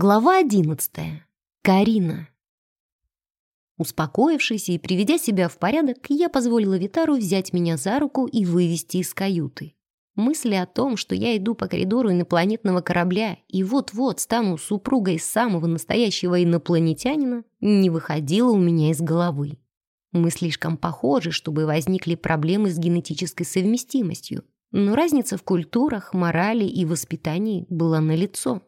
Глава одиннадцатая. Карина. Успокоившись и приведя себя в порядок, я позволила Витару взять меня за руку и вывести из каюты. Мысли о том, что я иду по коридору инопланетного корабля и вот-вот стану супругой самого настоящего инопланетянина, не выходила у меня из головы. Мы слишком похожи, чтобы возникли проблемы с генетической совместимостью, но разница в культурах, морали и воспитании была налицо.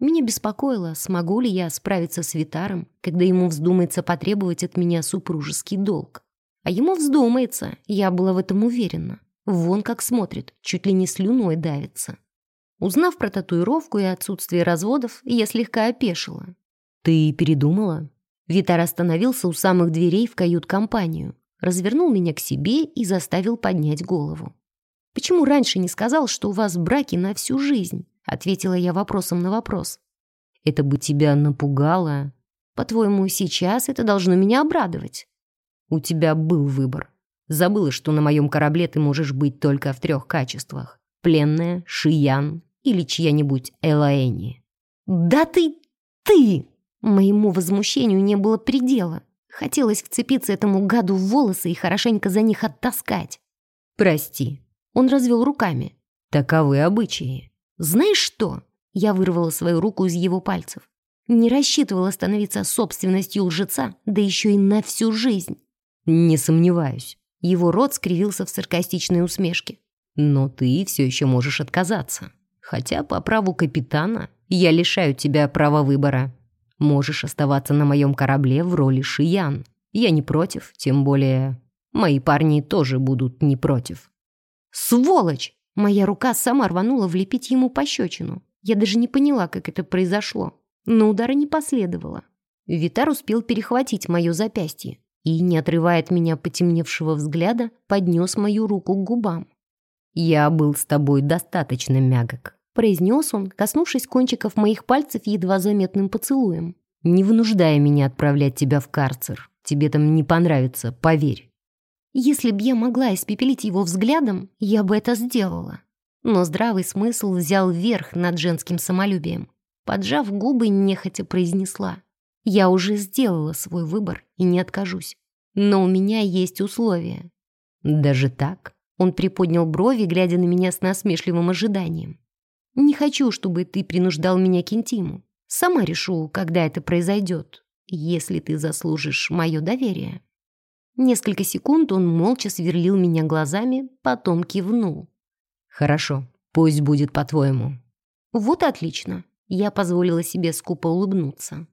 Меня беспокоило, смогу ли я справиться с Витаром, когда ему вздумается потребовать от меня супружеский долг. А ему вздумается, я была в этом уверена. Вон как смотрит, чуть ли не слюной давится. Узнав про татуировку и отсутствие разводов, я слегка опешила. «Ты передумала?» Витар остановился у самых дверей в кают-компанию, развернул меня к себе и заставил поднять голову. «Почему раньше не сказал, что у вас браки на всю жизнь?» Ответила я вопросом на вопрос. Это бы тебя напугало. По-твоему, сейчас это должно меня обрадовать? У тебя был выбор. Забыла, что на моем корабле ты можешь быть только в трех качествах. Пленная, Шиян или чья-нибудь Элаэни. Да ты... ты! Моему возмущению не было предела. Хотелось вцепиться этому гаду в волосы и хорошенько за них оттаскать. Прости. Он развел руками. Таковы обычаи. «Знаешь что?» Я вырвала свою руку из его пальцев. Не рассчитывала становиться собственностью лжеца, да еще и на всю жизнь. «Не сомневаюсь». Его рот скривился в саркастичной усмешке. «Но ты все еще можешь отказаться. Хотя по праву капитана я лишаю тебя права выбора. Можешь оставаться на моем корабле в роли Шиян. Я не против, тем более мои парни тоже будут не против». «Сволочь!» Моя рука сама рванула влепить ему пощечину. Я даже не поняла, как это произошло. Но удара не последовало. Витар успел перехватить мое запястье и, не отрывая от меня потемневшего взгляда, поднес мою руку к губам. «Я был с тобой достаточно мягок», — произнес он, коснувшись кончиков моих пальцев едва заметным поцелуем. «Не вынуждая меня отправлять тебя в карцер. Тебе там не понравится, поверь». Если б я могла испепелить его взглядом, я бы это сделала. Но здравый смысл взял верх над женским самолюбием. Поджав губы, нехотя произнесла. Я уже сделала свой выбор и не откажусь. Но у меня есть условия. Даже так? Он приподнял брови, глядя на меня с насмешливым ожиданием. Не хочу, чтобы ты принуждал меня к интиму. Сама решу, когда это произойдет, если ты заслужишь мое доверие. Несколько секунд он молча сверлил меня глазами, потом кивнул. «Хорошо, пусть будет по-твоему». «Вот отлично». Я позволила себе скупо улыбнуться.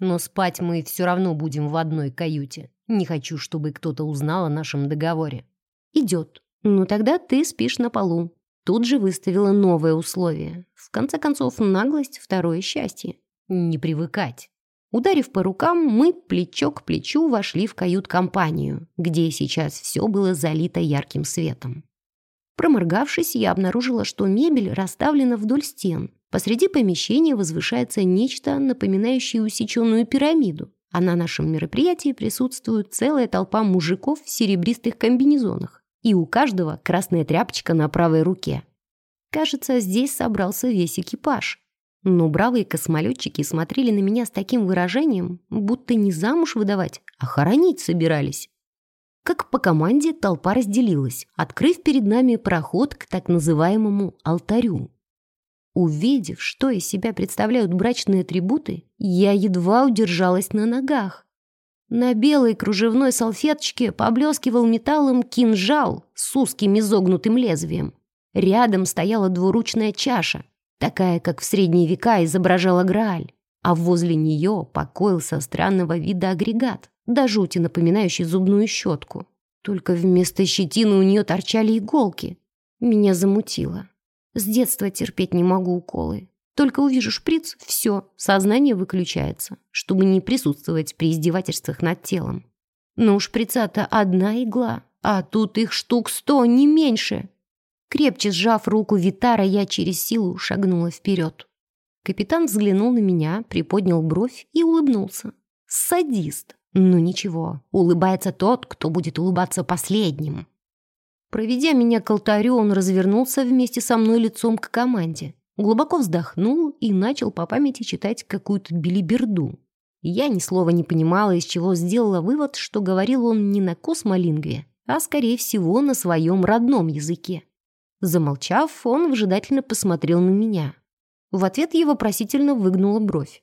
«Но спать мы все равно будем в одной каюте. Не хочу, чтобы кто-то узнал о нашем договоре». «Идет. Ну тогда ты спишь на полу». Тут же выставила новое условие. В конце концов, наглость — второе счастье. Не привыкать. Ударив по рукам, мы плечо к плечу вошли в кают-компанию, где сейчас все было залито ярким светом. Проморгавшись, я обнаружила, что мебель расставлена вдоль стен. Посреди помещения возвышается нечто, напоминающее усеченную пирамиду, а на нашем мероприятии присутствует целая толпа мужиков в серебристых комбинезонах, и у каждого красная тряпочка на правой руке. Кажется, здесь собрался весь экипаж. Но бравые космолетчики смотрели на меня с таким выражением, будто не замуж выдавать, а хоронить собирались. Как по команде толпа разделилась, открыв перед нами проход к так называемому алтарю. Увидев, что из себя представляют брачные атрибуты, я едва удержалась на ногах. На белой кружевной салфеточке поблескивал металлом кинжал с узким изогнутым лезвием. Рядом стояла двуручная чаша, такая, как в средние века изображала Грааль, а возле нее покоился странного вида агрегат, до жути напоминающий зубную щетку. Только вместо щетины у нее торчали иголки. Меня замутило. С детства терпеть не могу уколы. Только увижу шприц, все, сознание выключается, чтобы не присутствовать при издевательствах над телом. Но у шприца-то одна игла, а тут их штук сто, не меньше. Крепче сжав руку Витара, я через силу шагнула вперед. Капитан взглянул на меня, приподнял бровь и улыбнулся. Садист. Ну ничего, улыбается тот, кто будет улыбаться последним. Проведя меня к алтарю, он развернулся вместе со мной лицом к команде. глубоко вздохнул и начал по памяти читать какую-то билиберду. Я ни слова не понимала, из чего сделала вывод, что говорил он не на космолингве, а, скорее всего, на своем родном языке. Замолчав, он выжидательно посмотрел на меня. В ответ я вопросительно выгнула бровь.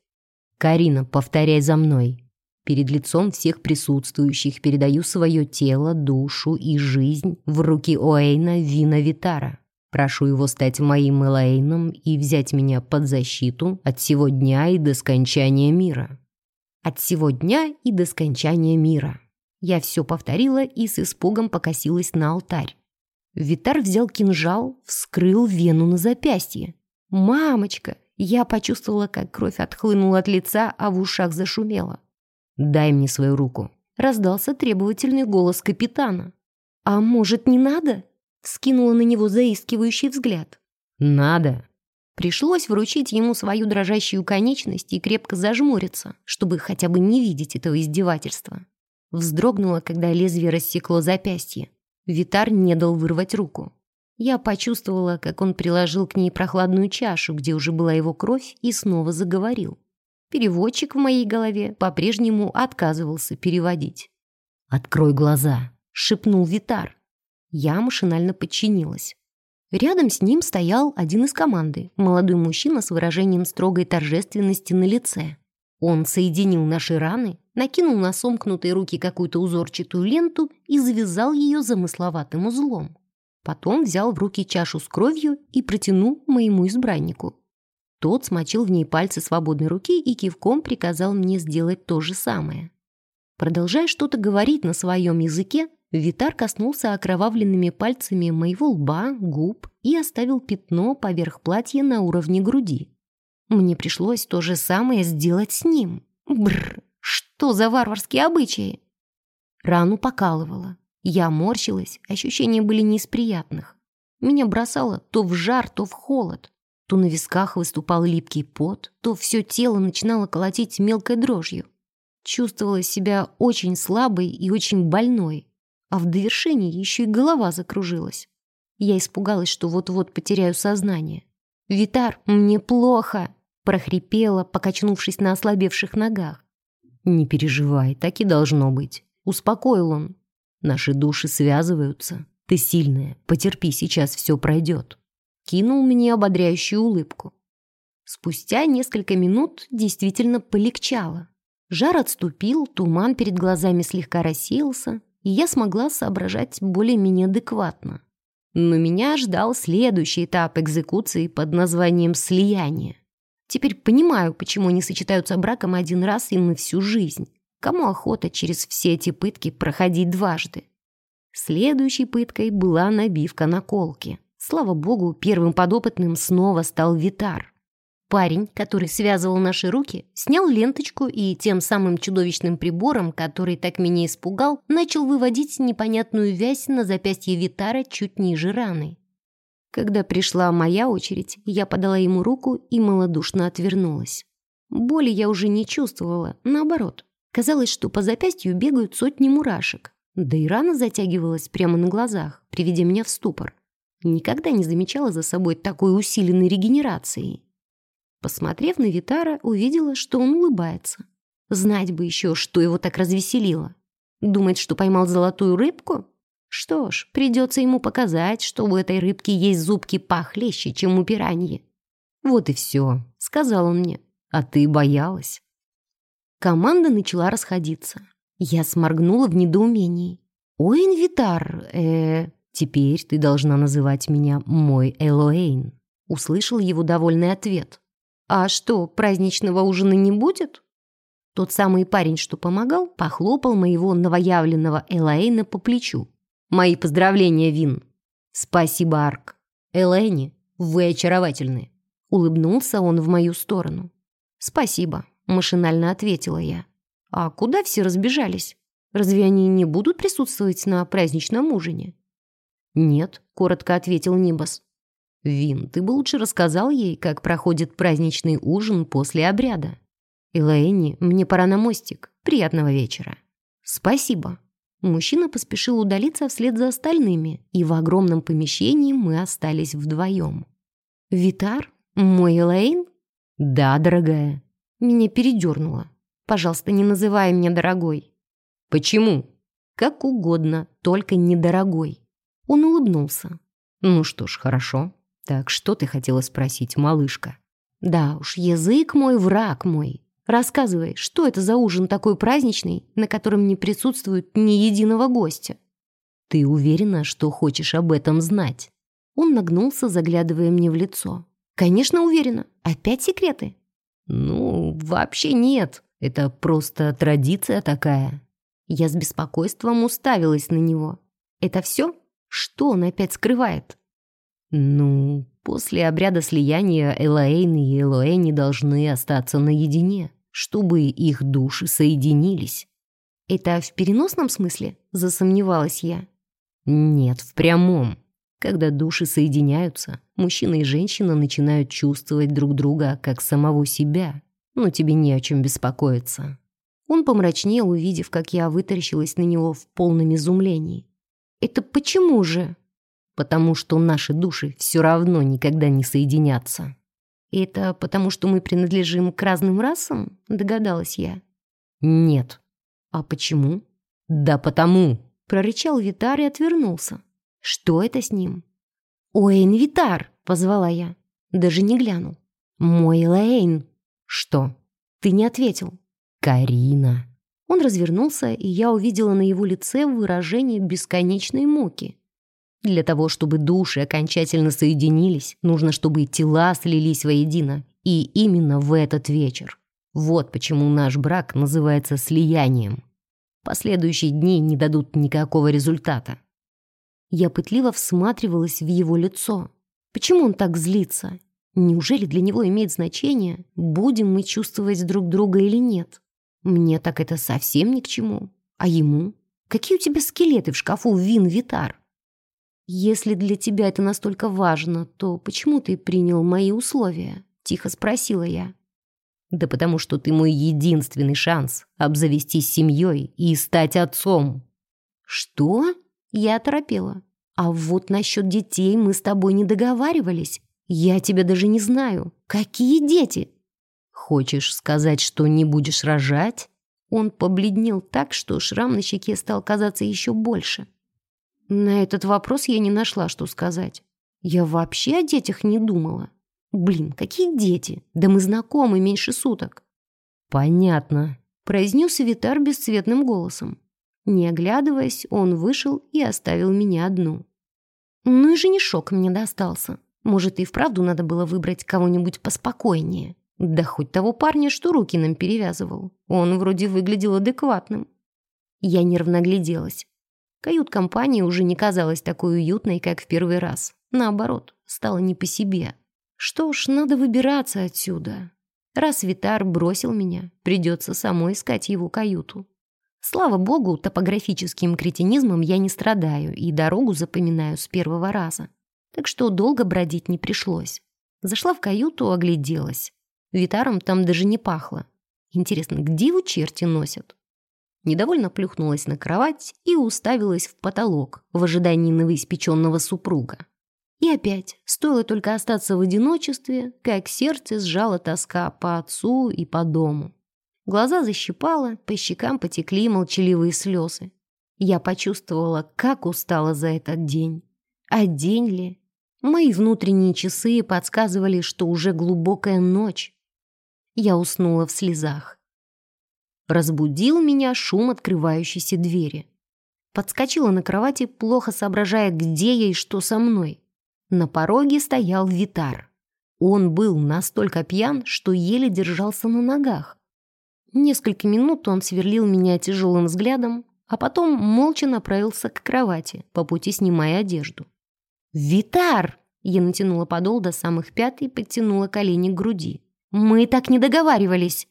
«Карина, повторяй за мной. Перед лицом всех присутствующих передаю свое тело, душу и жизнь в руки Оэйна Вина Витара. Прошу его стать моим Элейном и взять меня под защиту от всего дня и до скончания мира». «От всего дня и до скончания мира». Я все повторила и с испугом покосилась на алтарь. Витар взял кинжал, вскрыл вену на запястье. «Мамочка!» Я почувствовала, как кровь отхлынула от лица, а в ушах зашумела. «Дай мне свою руку», — раздался требовательный голос капитана. «А может, не надо?» — скинула на него заискивающий взгляд. «Надо». Пришлось вручить ему свою дрожащую конечность и крепко зажмуриться, чтобы хотя бы не видеть этого издевательства. Вздрогнула, когда лезвие рассекло запястье. Витар не дал вырвать руку. Я почувствовала, как он приложил к ней прохладную чашу, где уже была его кровь, и снова заговорил. Переводчик в моей голове по-прежнему отказывался переводить. «Открой глаза», — шепнул Витар. Я машинально подчинилась. Рядом с ним стоял один из команды, молодой мужчина с выражением строгой торжественности на лице. Он соединил наши раны, накинул на сомкнутые руки какую-то узорчатую ленту и завязал ее замысловатым узлом. Потом взял в руки чашу с кровью и протянул моему избраннику. Тот смочил в ней пальцы свободной руки и кивком приказал мне сделать то же самое. Продолжая что-то говорить на своем языке, Витар коснулся окровавленными пальцами моего лба, губ и оставил пятно поверх платья на уровне груди. Мне пришлось то же самое сделать с ним. Бррр, что за варварские обычаи? Рану покалывало. Я морщилась, ощущения были не из приятных. Меня бросало то в жар, то в холод. То на висках выступал липкий пот, то все тело начинало колотить мелкой дрожью. Чувствовала себя очень слабой и очень больной. А в довершении еще и голова закружилась. Я испугалась, что вот-вот потеряю сознание. «Витар, мне плохо!» прохрипела, покачнувшись на ослабевших ногах. «Не переживай, так и должно быть», — успокоил он. «Наши души связываются. Ты сильная, потерпи, сейчас все пройдет». Кинул мне ободряющую улыбку. Спустя несколько минут действительно полегчало. Жар отступил, туман перед глазами слегка рассеялся, и я смогла соображать более-менее адекватно. Но меня ждал следующий этап экзекуции под названием «слияние». Теперь понимаю, почему они сочетаются браком один раз и на всю жизнь. Кому охота через все эти пытки проходить дважды? Следующей пыткой была набивка на колке. Слава богу, первым подопытным снова стал Витар. Парень, который связывал наши руки, снял ленточку и тем самым чудовищным прибором, который так меня испугал, начал выводить непонятную вязь на запястье Витара чуть ниже раны. Когда пришла моя очередь, я подала ему руку и малодушно отвернулась. Боли я уже не чувствовала, наоборот. Казалось, что по запястью бегают сотни мурашек. Да и рана затягивалась прямо на глазах, приведя меня в ступор. Никогда не замечала за собой такой усиленной регенерации. Посмотрев на Витара, увидела, что он улыбается. Знать бы еще, что его так развеселило. Думает, что поймал золотую рыбку? Что ж, придется ему показать, что у этой рыбки есть зубки похлеще, чем у пираньи. «Вот и все», — сказал он мне. «А ты боялась». Команда начала расходиться. Я сморгнула в недоумении. «Ой, Инвитар, э, теперь ты должна называть меня мой Элоэйн», — услышал его довольный ответ. «А что, праздничного ужина не будет?» Тот самый парень, что помогал, похлопал моего новоявленного Элоэйна по плечу. Мои поздравления, Вин. Спасибо, Арк. Элэни, вы очаровательны. Улыбнулся он в мою сторону. Спасибо, машинально ответила я. А куда все разбежались? Разве они не будут присутствовать на праздничном ужине? Нет, коротко ответил Нибас. Вин, ты бы лучше рассказал ей, как проходит праздничный ужин после обряда. Элэйни, мне пора на мостик. Приятного вечера. Спасибо. Мужчина поспешил удалиться вслед за остальными, и в огромном помещении мы остались вдвоем. «Витар, «Мой Элейн?» «Да, дорогая». Меня передернуло. «Пожалуйста, не называй меня дорогой». «Почему?» «Как угодно, только не дорогой». Он улыбнулся. «Ну что ж, хорошо. Так что ты хотела спросить, малышка?» «Да уж, язык мой, враг мой. Рассказывай, что это за ужин такой праздничный, на котором не присутствует ни единого гостя?» «Ты уверена, что хочешь об этом знать?» Он нагнулся, заглядывая мне в лицо. «Конечно, уверена. Опять секреты?» «Ну, вообще нет. Это просто традиция такая». Я с беспокойством уставилась на него. «Это все? Что он опять скрывает?» «Ну, после обряда слияния Элоэйн и Элоэни должны остаться наедине, чтобы их души соединились». «Это в переносном смысле?» — засомневалась я. «Нет, в прямом. Когда души соединяются, мужчина и женщина начинают чувствовать друг друга как самого себя. Но тебе не о чем беспокоиться». Он помрачнел, увидев, как я вытаращилась на него в полном изумлении. «Это почему же?» «Потому что наши души все равно никогда не соединятся». «Это потому что мы принадлежим к разным расам?» — догадалась я. «Нет». «А почему?» «Да потому». Прорычал Витар и отвернулся. Что это с ним? «Оэйн Витар!» — позвала я. Даже не глянул. «Мой Лэйн!» «Что?» «Ты не ответил». «Карина!» Он развернулся, и я увидела на его лице выражение бесконечной муки. Для того, чтобы души окончательно соединились, нужно, чтобы тела слились воедино. И именно в этот вечер. Вот почему наш брак называется слиянием. Последующие дни не дадут никакого результата. Я пытливо всматривалась в его лицо. Почему он так злится? Неужели для него имеет значение, будем мы чувствовать друг друга или нет? Мне так это совсем ни к чему. А ему? Какие у тебя скелеты в шкафу, Вин Витар? Если для тебя это настолько важно, то почему ты принял мои условия? Тихо спросила я. Да потому что ты мой единственный шанс обзавестись семьей и стать отцом. Что? Я оторопела. А вот насчет детей мы с тобой не договаривались. Я тебя даже не знаю. Какие дети? Хочешь сказать, что не будешь рожать? Он побледнел так, что шрам на щеке стал казаться еще больше. На этот вопрос я не нашла, что сказать. Я вообще о детях не думала. Блин, какие дети? Да мы знакомы меньше суток. Понятно, произнес Витар бесцветным голосом. Не оглядываясь, он вышел и оставил меня одну. Ну и женишок мне достался. Может, и вправду надо было выбрать кого-нибудь поспокойнее. Да хоть того парня, что руки нам перевязывал. Он вроде выглядел адекватным. Я нервно гляделась. Кают-компания уже не казалась такой уютной, как в первый раз. Наоборот, стало не по себе. Что ж, надо выбираться отсюда. Раз Витар бросил меня, придется самой искать его каюту. Слава богу, топографическим кретинизмом я не страдаю и дорогу запоминаю с первого раза. Так что долго бродить не пришлось. Зашла в каюту, огляделась. Витаром там даже не пахло. Интересно, где его черти носят? Недовольно плюхнулась на кровать и уставилась в потолок в ожидании новоиспеченного супруга. И опять, стоило только остаться в одиночестве, как сердце сжало тоска по отцу и по дому. Глаза защипало, по щекам потекли молчаливые слезы. Я почувствовала, как устала за этот день. А день ли? Мои внутренние часы подсказывали, что уже глубокая ночь. Я уснула в слезах. Разбудил меня шум открывающейся двери. Подскочила на кровати, плохо соображая, где я и что со мной. На пороге стоял Витар. Он был настолько пьян, что еле держался на ногах. Несколько минут он сверлил меня тяжелым взглядом, а потом молча направился к кровати, по пути снимая одежду. «Витар!» Я натянула подол до самых пят и подтянула колени к груди. «Мы так не договаривались!»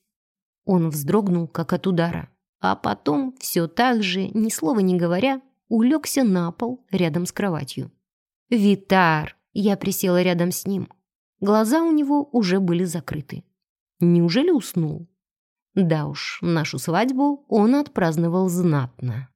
Он вздрогнул, как от удара, а потом, все так же, ни слова не говоря, улегся на пол рядом с кроватью. «Витар!» Я присела рядом с ним. Глаза у него уже были закрыты. Неужели уснул? Да уж, нашу свадьбу он отпраздновал знатно.